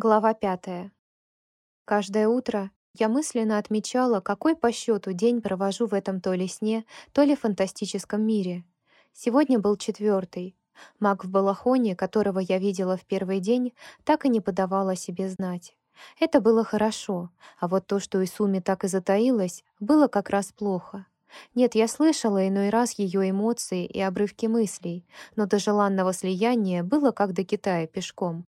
Глава пятая. Каждое утро я мысленно отмечала, какой по счету день провожу в этом то ли сне, то ли фантастическом мире. Сегодня был четвертый. Маг в балахоне, которого я видела в первый день, так и не подавал о себе знать. Это было хорошо, а вот то, что Исуми так и затаилась, было как раз плохо. Нет, я слышала иной раз ее эмоции и обрывки мыслей, но до желанного слияния было как до Китая пешком.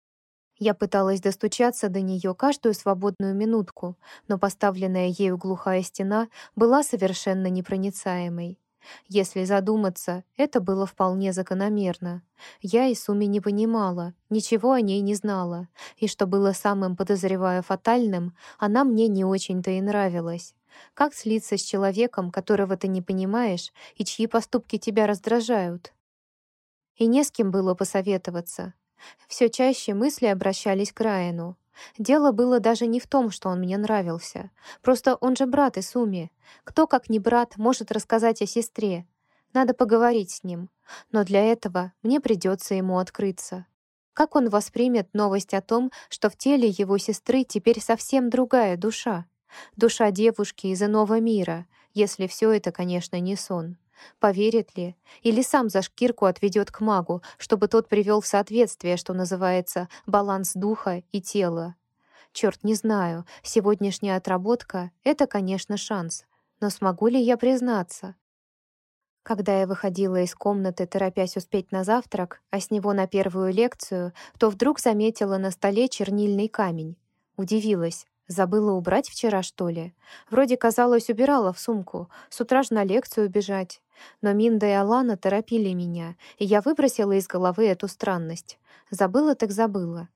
Я пыталась достучаться до нее каждую свободную минутку, но поставленная ею глухая стена была совершенно непроницаемой. Если задуматься, это было вполне закономерно. Я и Суми не понимала, ничего о ней не знала, и что было самым, подозревая, фатальным, она мне не очень-то и нравилась. Как слиться с человеком, которого ты не понимаешь, и чьи поступки тебя раздражают? И не с кем было посоветоваться. Все чаще мысли обращались к Райану. Дело было даже не в том, что он мне нравился. Просто он же брат Исуми. Кто, как не брат, может рассказать о сестре? Надо поговорить с ним. Но для этого мне придется ему открыться. Как он воспримет новость о том, что в теле его сестры теперь совсем другая душа? Душа девушки из иного мира, если все это, конечно, не сон. Поверит ли? Или сам за шкирку отведет к магу, чтобы тот привел в соответствие, что называется, баланс духа и тела? Черт, не знаю. Сегодняшняя отработка — это, конечно, шанс. Но смогу ли я признаться? Когда я выходила из комнаты, торопясь успеть на завтрак, а с него на первую лекцию, то вдруг заметила на столе чернильный камень. Удивилась. Забыла убрать вчера, что ли? Вроде казалось, убирала в сумку. С утра ж на лекцию бежать. Но Минда и Алана торопили меня, и я выбросила из головы эту странность. Забыла так забыла.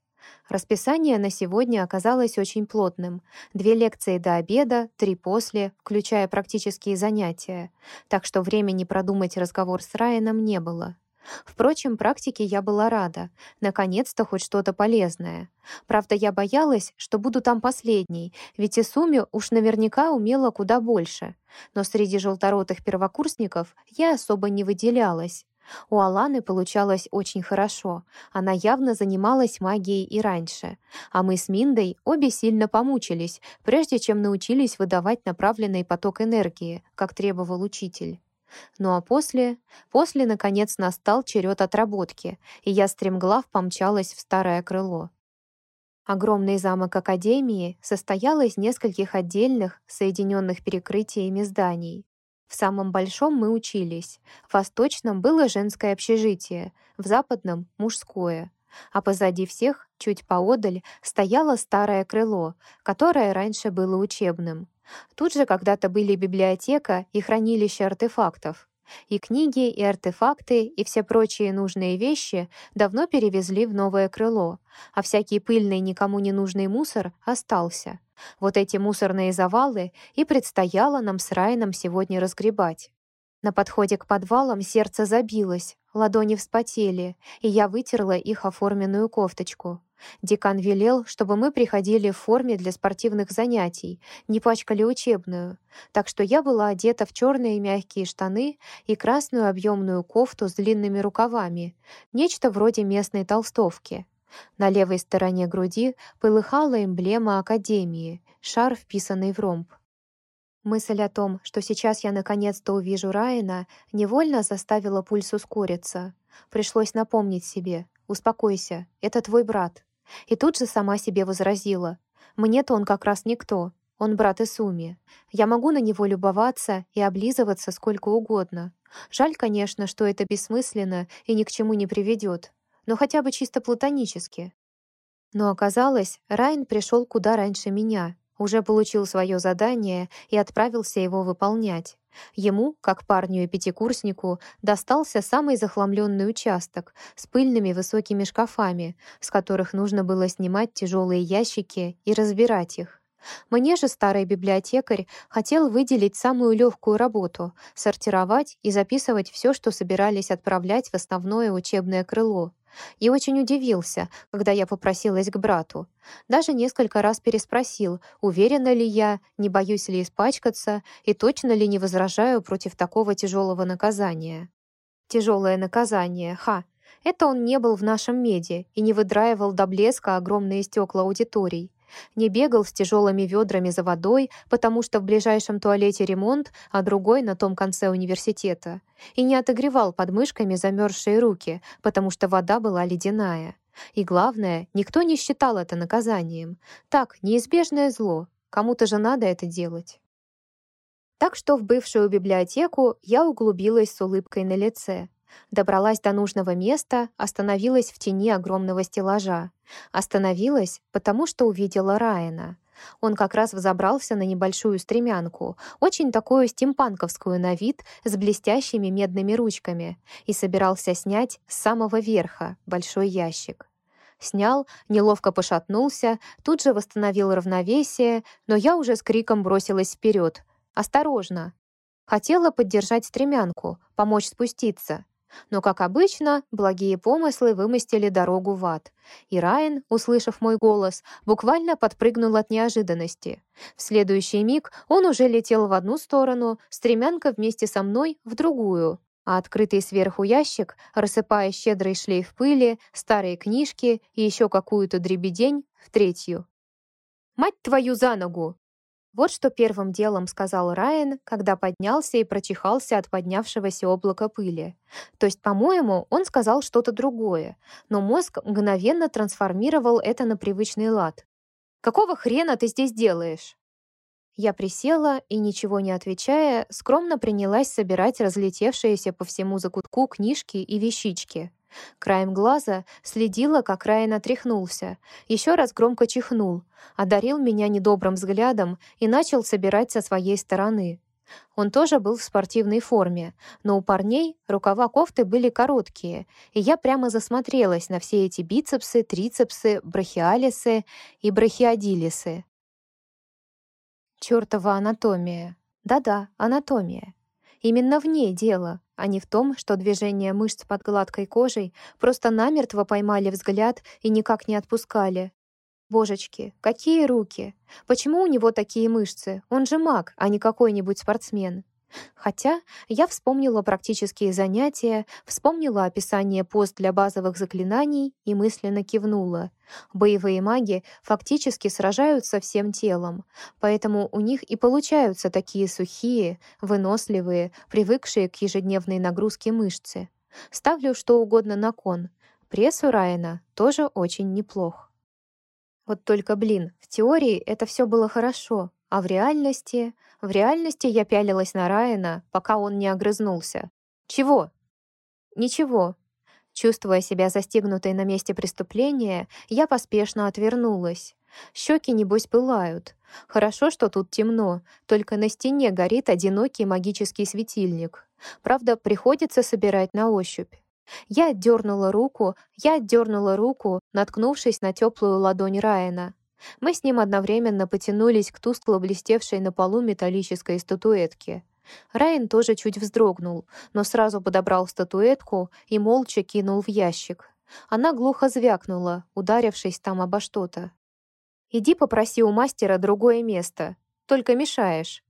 Расписание на сегодня оказалось очень плотным. Две лекции до обеда, три после, включая практические занятия. Так что времени продумать разговор с Райаном не было. Впрочем, практике я была рада. Наконец-то хоть что-то полезное. Правда, я боялась, что буду там последней, ведь Исуми уж наверняка умела куда больше. Но среди желторотых первокурсников я особо не выделялась. У Аланы получалось очень хорошо. Она явно занималась магией и раньше. А мы с Миндой обе сильно помучились, прежде чем научились выдавать направленный поток энергии, как требовал учитель. Ну а после... После, наконец, настал черед отработки, и я стремглав помчалась в старое крыло. Огромный замок Академии состоял из нескольких отдельных, соединенных перекрытиями зданий. В самом большом мы учились. В восточном было женское общежитие, в западном — мужское. А позади всех, чуть поодаль, стояло старое крыло, которое раньше было учебным. Тут же когда-то были библиотека и хранилище артефактов. И книги, и артефакты, и все прочие нужные вещи давно перевезли в новое крыло, а всякий пыльный никому не нужный мусор остался. Вот эти мусорные завалы и предстояло нам с Райаном сегодня разгребать. На подходе к подвалам сердце забилось, ладони вспотели, и я вытерла их оформленную кофточку. Декан велел, чтобы мы приходили в форме для спортивных занятий, не пачкали учебную. Так что я была одета в черные мягкие штаны и красную объемную кофту с длинными рукавами, нечто вроде местной толстовки. На левой стороне груди полыхала эмблема Академии, шар, вписанный в ромб. Мысль о том, что сейчас я наконец-то увижу Райана, невольно заставила пульс ускориться. Пришлось напомнить себе «Успокойся, это твой брат». И тут же сама себе возразила. Мне-то он как раз никто. Он брат Исуми. Я могу на него любоваться и облизываться сколько угодно. Жаль, конечно, что это бессмысленно и ни к чему не приведет. Но хотя бы чисто платонически. Но оказалось, Райан пришел куда раньше меня, уже получил свое задание и отправился его выполнять. Ему, как парню и пятикурснику, достался самый захламленный участок с пыльными высокими шкафами, с которых нужно было снимать тяжелые ящики и разбирать их. Мне же старый библиотекарь хотел выделить самую легкую работу — сортировать и записывать все, что собирались отправлять в основное учебное крыло. И очень удивился, когда я попросилась к брату. Даже несколько раз переспросил, уверена ли я, не боюсь ли испачкаться и точно ли не возражаю против такого тяжелого наказания. Тяжелое наказание, ха! Это он не был в нашем меде и не выдраивал до блеска огромные стекла аудиторий. Не бегал с тяжелыми ведрами за водой, потому что в ближайшем туалете ремонт, а другой на том конце университета. И не отогревал подмышками замерзшие руки, потому что вода была ледяная. И главное, никто не считал это наказанием. Так, неизбежное зло. Кому-то же надо это делать. Так что в бывшую библиотеку я углубилась с улыбкой на лице. Добралась до нужного места, остановилась в тени огромного стеллажа. Остановилась, потому что увидела Райана. Он как раз взобрался на небольшую стремянку, очень такую стимпанковскую на вид, с блестящими медными ручками, и собирался снять с самого верха большой ящик. Снял, неловко пошатнулся, тут же восстановил равновесие, но я уже с криком бросилась вперед. «Осторожно!» Хотела поддержать стремянку, помочь спуститься. Но, как обычно, благие помыслы вымостили дорогу в ад. И Райан, услышав мой голос, буквально подпрыгнул от неожиданности. В следующий миг он уже летел в одну сторону, стремянка вместе со мной — в другую. А открытый сверху ящик, рассыпая щедрый шлейф пыли, старые книжки и еще какую-то дребедень — в третью. «Мать твою за ногу!» Вот что первым делом сказал Райан, когда поднялся и прочихался от поднявшегося облака пыли. То есть, по-моему, он сказал что-то другое, но мозг мгновенно трансформировал это на привычный лад. «Какого хрена ты здесь делаешь?» Я присела и, ничего не отвечая, скромно принялась собирать разлетевшиеся по всему закутку книжки и вещички. Краем глаза следила, как Райан отряхнулся, еще раз громко чихнул, одарил меня недобрым взглядом и начал собирать со своей стороны. Он тоже был в спортивной форме, но у парней рукава кофты были короткие, и я прямо засмотрелась на все эти бицепсы, трицепсы, брахиалисы и брахиодилисы. Чёртова анатомия. Да-да, анатомия. Именно в ней дело, а не в том, что движения мышц под гладкой кожей просто намертво поймали взгляд и никак не отпускали. Божечки, какие руки! Почему у него такие мышцы? Он же маг, а не какой-нибудь спортсмен. Хотя я вспомнила практические занятия, вспомнила описание пост для базовых заклинаний и мысленно кивнула. Боевые маги фактически сражаются всем телом, поэтому у них и получаются такие сухие, выносливые, привыкшие к ежедневной нагрузке мышцы. Ставлю что угодно на кон. Пресс у Райана тоже очень неплох. Вот только, блин, в теории это все было хорошо, а в реальности... В реальности я пялилась на Райана, пока он не огрызнулся. «Чего?» «Ничего». Чувствуя себя застигнутой на месте преступления, я поспешно отвернулась. Щеки, небось, пылают. Хорошо, что тут темно, только на стене горит одинокий магический светильник. Правда, приходится собирать на ощупь. Я отдернула руку, я отдернула руку, наткнувшись на теплую ладонь Райана. Мы с ним одновременно потянулись к тускло блестевшей на полу металлической статуэтке. Райан тоже чуть вздрогнул, но сразу подобрал статуэтку и молча кинул в ящик. Она глухо звякнула, ударившись там обо что-то. «Иди попроси у мастера другое место. Только мешаешь».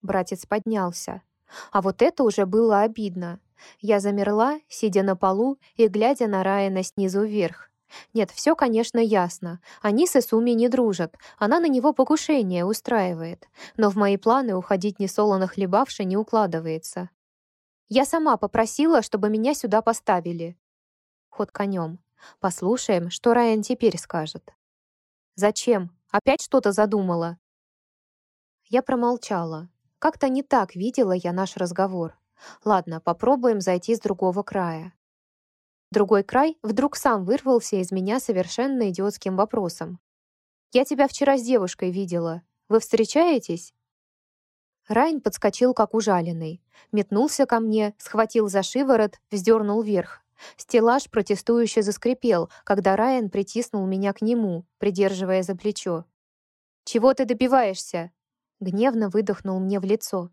Братец поднялся. А вот это уже было обидно. Я замерла, сидя на полу и глядя на Райана снизу вверх. Нет, все, конечно, ясно. Они с Исуми не дружат. Она на него покушение устраивает. Но в мои планы уходить несолоно хлебавши не укладывается. Я сама попросила, чтобы меня сюда поставили. Ход конем. Послушаем, что Райан теперь скажет. «Зачем? Опять что-то задумала?» Я промолчала. Как-то не так видела я наш разговор. Ладно, попробуем зайти с другого края. Другой край вдруг сам вырвался из меня совершенно идиотским вопросом. «Я тебя вчера с девушкой видела. Вы встречаетесь?» Райн подскочил, как ужаленный. Метнулся ко мне, схватил за шиворот, вздернул вверх. Стеллаж протестующе заскрипел, когда Райан притиснул меня к нему, придерживая за плечо. «Чего ты добиваешься?» Гневно выдохнул мне в лицо.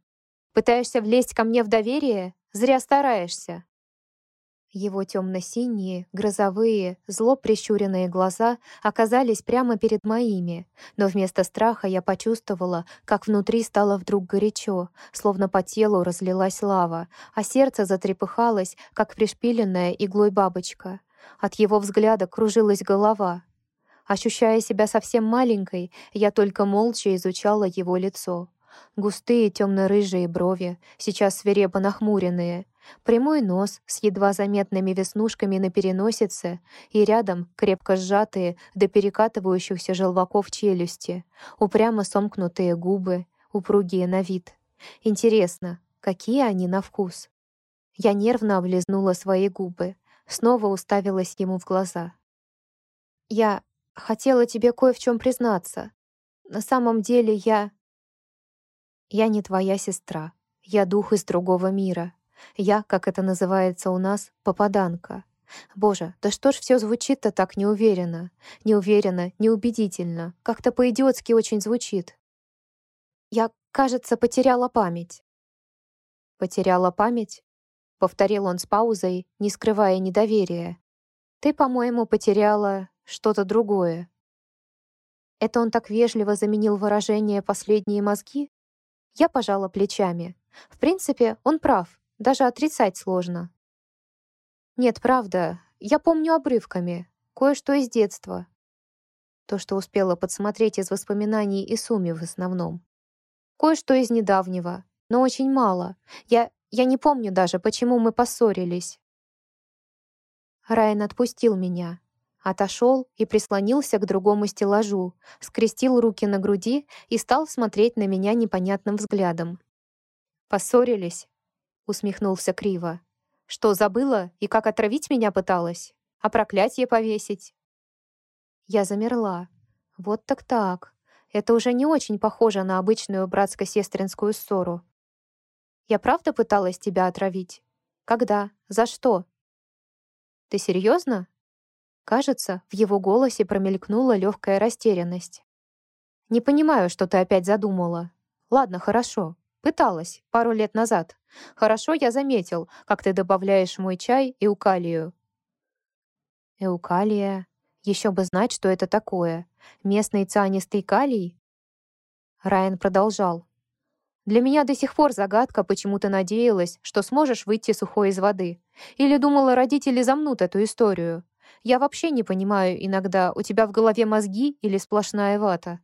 «Пытаешься влезть ко мне в доверие? Зря стараешься». Его темно-синие, грозовые, зло прищуренные глаза оказались прямо перед моими, но вместо страха я почувствовала, как внутри стало вдруг горячо, словно по телу разлилась лава, а сердце затрепыхалось, как пришпиленная иглой бабочка. От его взгляда кружилась голова. Ощущая себя совсем маленькой, я только молча изучала его лицо. Густые темно-рыжие брови, сейчас свирепо нахмуренные, прямой нос с едва заметными веснушками на переносице и рядом крепко сжатые до перекатывающихся желваков челюсти, упрямо сомкнутые губы, упругие на вид. Интересно, какие они на вкус? Я нервно облизнула свои губы, снова уставилась ему в глаза. «Я хотела тебе кое в чем признаться. На самом деле я...» «Я не твоя сестра. Я дух из другого мира. Я, как это называется у нас, попаданка. Боже, да что ж все звучит-то так неуверенно? Неуверенно, неубедительно. Как-то по-идиотски очень звучит. Я, кажется, потеряла память. Потеряла память? Повторил он с паузой, не скрывая недоверия. Ты, по-моему, потеряла что-то другое. Это он так вежливо заменил выражение «последние мозги»? Я пожала плечами. В принципе, он прав. Даже отрицать сложно. Нет, правда, я помню обрывками, кое-что из детства. То, что успела подсмотреть из воспоминаний и Суми в основном. Кое-что из недавнего, но очень мало. Я, я не помню даже, почему мы поссорились. Райан отпустил меня, отошел и прислонился к другому стеллажу, скрестил руки на груди и стал смотреть на меня непонятным взглядом. «Поссорились?» усмехнулся криво. Что, забыла и как отравить меня пыталась? А проклятие повесить? Я замерла. Вот так так. Это уже не очень похоже на обычную братско-сестринскую ссору. Я правда пыталась тебя отравить? Когда? За что? Ты серьезно? Кажется, в его голосе промелькнула легкая растерянность. Не понимаю, что ты опять задумала. Ладно, хорошо. Пыталась, пару лет назад. Хорошо я заметил, как ты добавляешь мой чай эукалию. Эукалия. Еще бы знать, что это такое. Местный цианистый калий? Райан продолжал. Для меня до сих пор загадка, почему ты надеялась, что сможешь выйти сухой из воды. Или думала, родители замнут эту историю. Я вообще не понимаю иногда, у тебя в голове мозги или сплошная вата.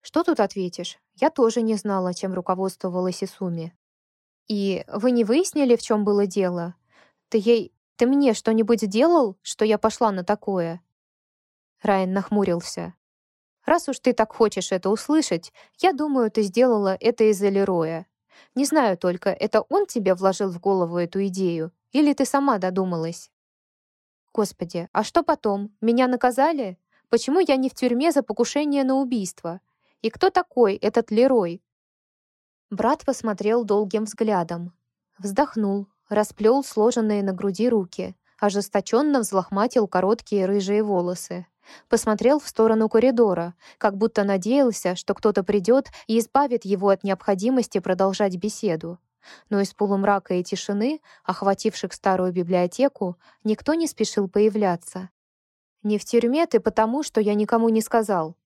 Что тут ответишь? Я тоже не знала, чем руководствовалась Исуми. И вы не выяснили, в чем было дело? Ты ей... Ты мне что-нибудь делал, что я пошла на такое?» Райан нахмурился. «Раз уж ты так хочешь это услышать, я думаю, ты сделала это из-за Лероя. Не знаю только, это он тебе вложил в голову эту идею, или ты сама додумалась?» «Господи, а что потом? Меня наказали? Почему я не в тюрьме за покушение на убийство? И кто такой этот Лерой?» Брат посмотрел долгим взглядом. Вздохнул, расплел сложенные на груди руки, ожесточенно взлохматил короткие рыжие волосы. Посмотрел в сторону коридора, как будто надеялся, что кто-то придет и избавит его от необходимости продолжать беседу. Но из полумрака и тишины, охвативших старую библиотеку, никто не спешил появляться. «Не в тюрьме ты потому, что я никому не сказал»,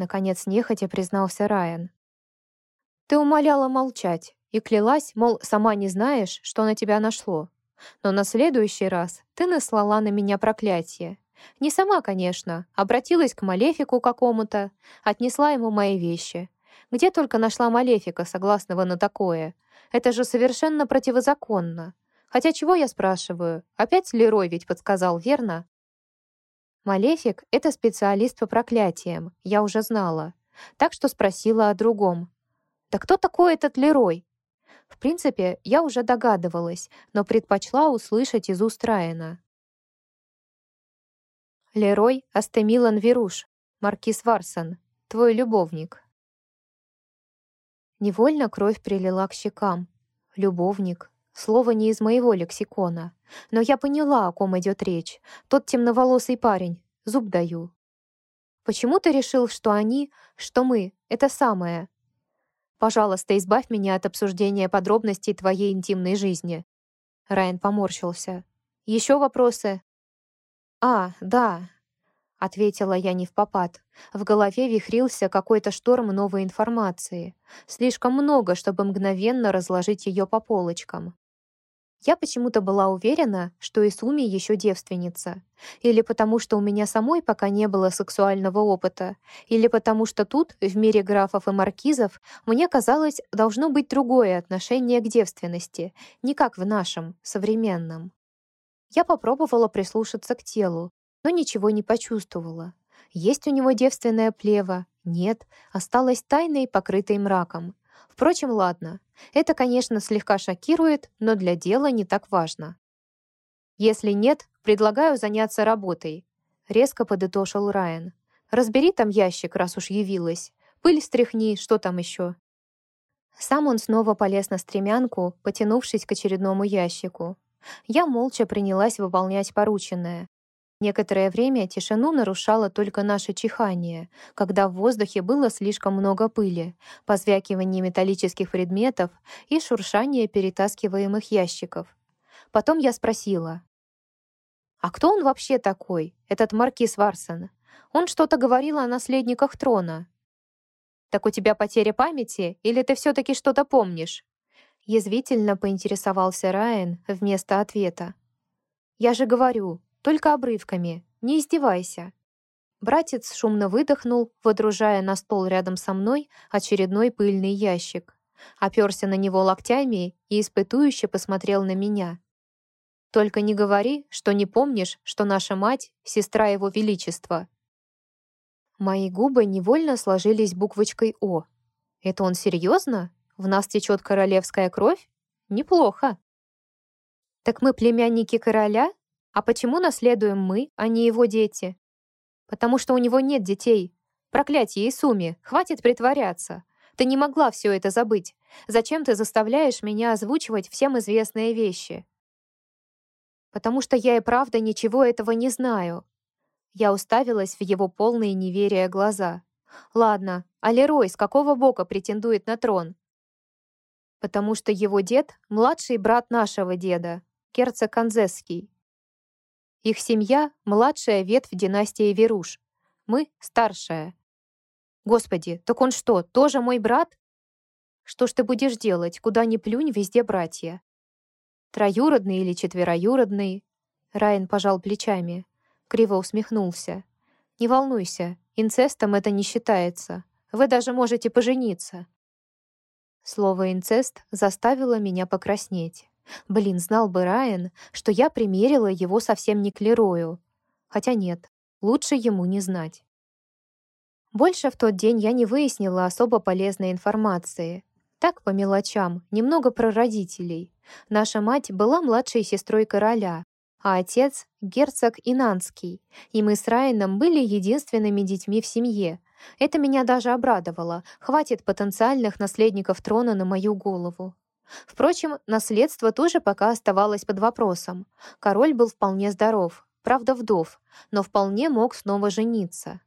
Наконец нехотя признался Райан. «Ты умоляла молчать и клялась, мол, сама не знаешь, что на тебя нашло. Но на следующий раз ты наслала на меня проклятие. Не сама, конечно, обратилась к Малефику какому-то, отнесла ему мои вещи. Где только нашла Малефика, согласного на такое? Это же совершенно противозаконно. Хотя чего я спрашиваю? Опять Лерой ведь подсказал, верно? Малефик — это специалист по проклятиям, я уже знала. Так что спросила о другом. «Да кто такой этот Лерой?» В принципе, я уже догадывалась, но предпочла услышать из уст Райана. «Лерой Астемилан Веруш, маркиз Варсон, твой любовник». Невольно кровь прилила к щекам. «Любовник. Слово не из моего лексикона. Но я поняла, о ком идет речь. Тот темноволосый парень. Зуб даю. Почему ты решил, что они, что мы — это самое? Пожалуйста, избавь меня от обсуждения подробностей твоей интимной жизни. Райан поморщился. Еще вопросы?» «А, да», — ответила я не в попад. В голове вихрился какой-то шторм новой информации. Слишком много, чтобы мгновенно разложить ее по полочкам. Я почему-то была уверена, что Исуми еще девственница. Или потому, что у меня самой пока не было сексуального опыта. Или потому, что тут, в мире графов и маркизов, мне казалось, должно быть другое отношение к девственности, не как в нашем, современном. Я попробовала прислушаться к телу, но ничего не почувствовала. Есть у него девственная плева? Нет, осталась тайной, покрытой мраком. Впрочем, ладно. Это, конечно, слегка шокирует, но для дела не так важно. Если нет, предлагаю заняться работой. Резко подытошил Райан. Разбери там ящик, раз уж явилась. Пыль стряхни, что там еще. Сам он снова полез на стремянку, потянувшись к очередному ящику. Я молча принялась выполнять порученное. Некоторое время тишину нарушало только наше чихание, когда в воздухе было слишком много пыли, позвякивание металлических предметов и шуршание перетаскиваемых ящиков. Потом я спросила. «А кто он вообще такой, этот маркиз Варсон? Он что-то говорил о наследниках трона». «Так у тебя потеря памяти, или ты все-таки что-то помнишь?» Язвительно поинтересовался Райан вместо ответа. «Я же говорю, только обрывками. Не издевайся». Братец шумно выдохнул, водружая на стол рядом со мной очередной пыльный ящик. Оперся на него локтями и испытующе посмотрел на меня. «Только не говори, что не помнишь, что наша мать — сестра его величества». Мои губы невольно сложились буквочкой «О». «Это он серьезно? В нас течет королевская кровь? Неплохо». «Так мы племянники короля?» А почему наследуем мы, а не его дети? Потому что у него нет детей. Проклятие, Исуми, хватит притворяться. Ты не могла все это забыть. Зачем ты заставляешь меня озвучивать всем известные вещи? Потому что я и правда ничего этого не знаю. Я уставилась в его полные неверия глаза. Ладно, а Лерой с какого бока претендует на трон? Потому что его дед — младший брат нашего деда, герцог Канзесский. Их семья — младшая ветвь династии Веруш. Мы — старшая. Господи, так он что, тоже мой брат? Что ж ты будешь делать, куда ни плюнь, везде братья? Троюродный или четвероюродный? Райан пожал плечами. Криво усмехнулся. Не волнуйся, инцестом это не считается. Вы даже можете пожениться. Слово «инцест» заставило меня покраснеть. Блин, знал бы Райан, что я примерила его совсем не к Лерою. Хотя нет, лучше ему не знать. Больше в тот день я не выяснила особо полезной информации. Так, по мелочам, немного про родителей. Наша мать была младшей сестрой короля, а отец — герцог Инанский, и мы с Райаном были единственными детьми в семье. Это меня даже обрадовало. Хватит потенциальных наследников трона на мою голову. Впрочем, наследство тоже пока оставалось под вопросом. Король был вполне здоров, правда вдов, но вполне мог снова жениться.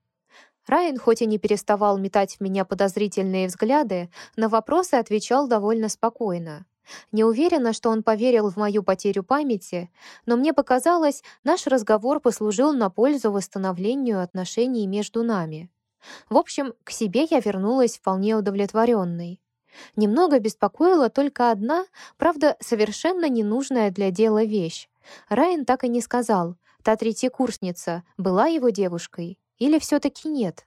Райан хоть и не переставал метать в меня подозрительные взгляды, на вопросы отвечал довольно спокойно. Не уверена, что он поверил в мою потерю памяти, но мне показалось, наш разговор послужил на пользу восстановлению отношений между нами. В общем, к себе я вернулась вполне удовлетворенной. Немного беспокоила только одна, правда, совершенно ненужная для дела вещь. Райан так и не сказал, та третьекурсница была его девушкой или все таки нет.